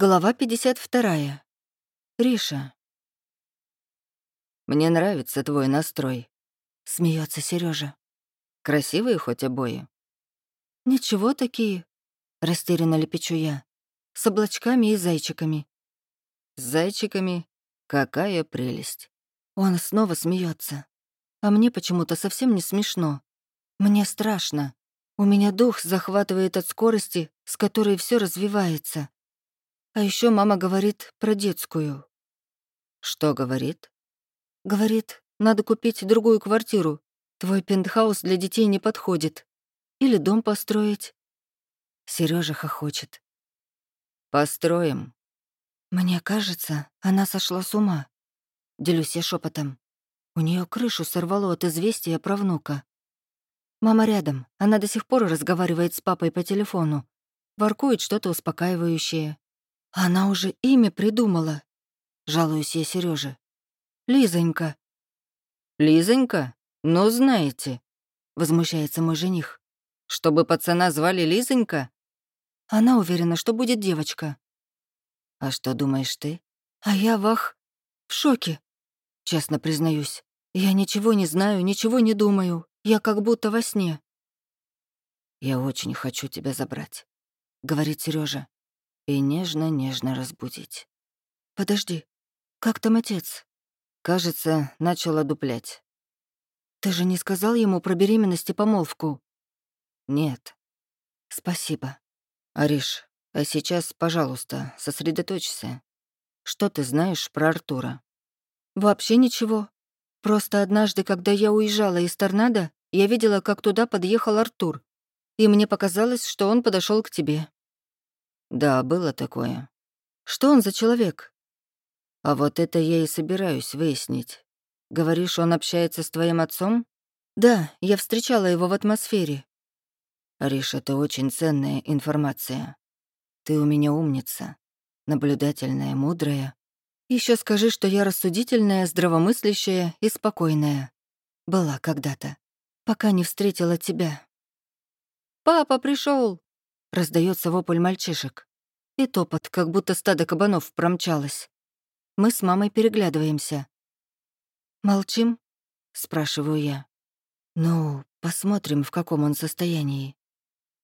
Глава 52. Риша. «Мне нравится твой настрой», — смеется Сережа. «Красивые хоть обои?» «Ничего такие», — растерянно лепечу я. «С облачками и зайчиками». «С зайчиками? Какая прелесть!» Он снова смеется. А мне почему-то совсем не смешно. Мне страшно. У меня дух захватывает от скорости, с которой все развивается. А еще мама говорит про детскую. Что говорит? Говорит, надо купить другую квартиру. Твой пентхаус для детей не подходит. Или дом построить. Сережа хохочет. Построим. Мне кажется, она сошла с ума. Делюсь я шепотом. У нее крышу сорвало от известия про внука. Мама рядом. Она до сих пор разговаривает с папой по телефону. Воркует что-то успокаивающее. Она уже имя придумала. Жалуюсь я Сереже. Лизонька. Лизонька? Ну, знаете. Возмущается мой жених. Чтобы пацана звали Лизонька? Она уверена, что будет девочка. А что думаешь ты? А я вах, в шоке. Честно признаюсь. Я ничего не знаю, ничего не думаю. Я как будто во сне. «Я очень хочу тебя забрать», — говорит Сережа и нежно-нежно разбудить. «Подожди, как там отец?» Кажется, начал дуплять. «Ты же не сказал ему про беременность и помолвку?» «Нет». «Спасибо». «Ариш, а сейчас, пожалуйста, сосредоточься. Что ты знаешь про Артура?» «Вообще ничего. Просто однажды, когда я уезжала из торнадо, я видела, как туда подъехал Артур, и мне показалось, что он подошел к тебе. Да, было такое. Что он за человек? А вот это я и собираюсь выяснить. Говоришь, он общается с твоим отцом? Да, я встречала его в атмосфере. Ариш, это очень ценная информация. Ты у меня умница, наблюдательная, мудрая. Еще скажи, что я рассудительная, здравомыслящая и спокойная. Была когда-то, пока не встретила тебя. «Папа пришел! Раздается вопль мальчишек. И топот, как будто стадо кабанов промчалось. Мы с мамой переглядываемся. «Молчим?» — спрашиваю я. «Ну, посмотрим, в каком он состоянии».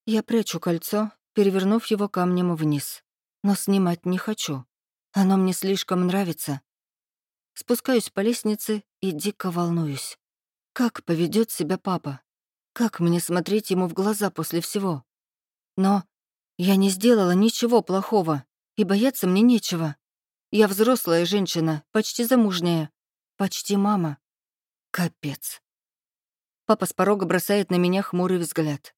Я прячу кольцо, перевернув его камнем вниз. Но снимать не хочу. Оно мне слишком нравится. Спускаюсь по лестнице и дико волнуюсь. Как поведет себя папа? Как мне смотреть ему в глаза после всего? Но я не сделала ничего плохого, и бояться мне нечего. Я взрослая женщина, почти замужняя, почти мама. Капец. Папа с порога бросает на меня хмурый взгляд.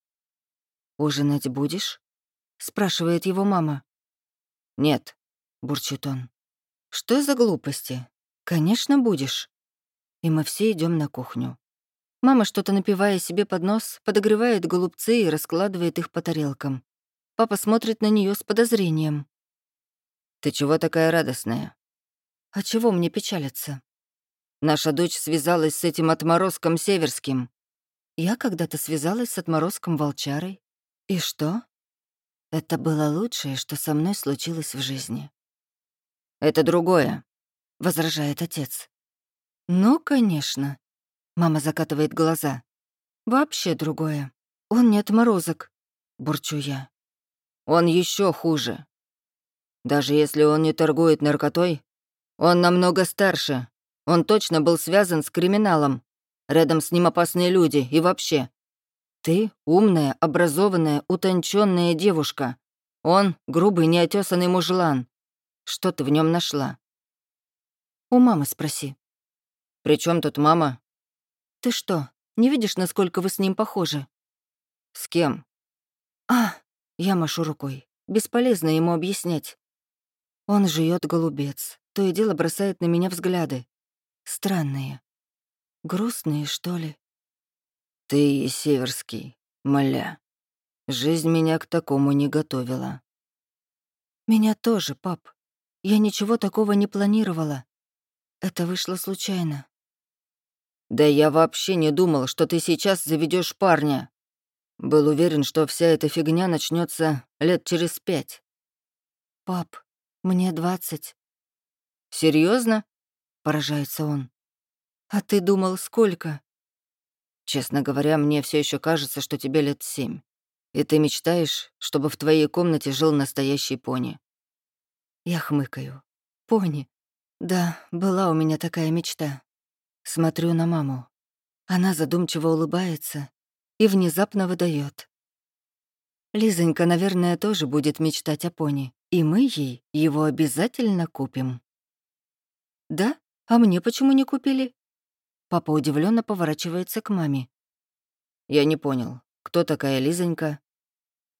«Ужинать будешь?» — спрашивает его мама. «Нет», — бурчит он. «Что за глупости? Конечно, будешь». И мы все идем на кухню. Мама, что-то напивая себе под нос, подогревает голубцы и раскладывает их по тарелкам. Папа смотрит на нее с подозрением. «Ты чего такая радостная?» «А чего мне печалиться?» «Наша дочь связалась с этим отморозком Северским». «Я когда-то связалась с отморозком Волчарой. И что?» «Это было лучшее, что со мной случилось в жизни». «Это другое», — возражает отец. «Ну, конечно. Мама закатывает глаза. «Вообще другое. Он не отморозок», — бурчу я. «Он еще хуже. Даже если он не торгует наркотой, он намного старше. Он точно был связан с криминалом. Рядом с ним опасные люди и вообще. Ты умная, образованная, утонченная девушка. Он грубый, неотесанный мужлан. Что ты в нем нашла?» «У мамы спроси». «При чем тут мама?» Ты что, не видишь, насколько вы с ним похожи?» «С кем?» «А!» — я машу рукой. Бесполезно ему объяснять. Он жует голубец, то и дело бросает на меня взгляды. Странные. Грустные, что ли? «Ты и Северский, мля. Жизнь меня к такому не готовила». «Меня тоже, пап. Я ничего такого не планировала. Это вышло случайно. «Да я вообще не думал, что ты сейчас заведешь парня. Был уверен, что вся эта фигня начнется лет через пять». «Пап, Мне двадцать. Серьезно? поражается он. А ты думал, сколько? Честно говоря, мне все еще кажется, что тебе лет семь. И ты мечтаешь, чтобы в твоей комнате жил настоящий пони. Я хмыкаю. Пони. Да, была у меня такая мечта. Смотрю на маму. Она задумчиво улыбается и внезапно выдает. Лизонька, наверное, тоже будет мечтать о пони, и мы ей его обязательно купим. Да? А мне почему не купили? Папа удивленно поворачивается к маме. Я не понял, кто такая Лизонька?